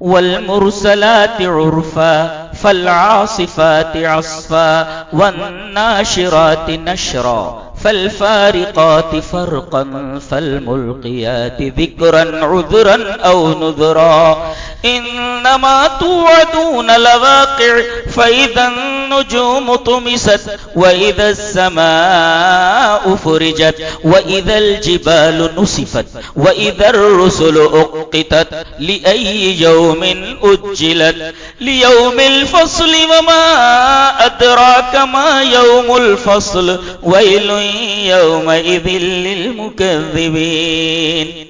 والمرسلات عرفا فالعاصفات عصفا والناشرات نشرا فالفارقات فرقا فالملقيات ذكرا عذرا أو نذرا. إنما توعدون لواقع فإذا النجوم طمست وإذا السماء فرجت وإذا الجبال نسفت وإذا الرسل أقتت لأي يوم أجلت. ليوم الفصل وما أدراك ما يوم الفصل ويل يومئذ للمكذبين.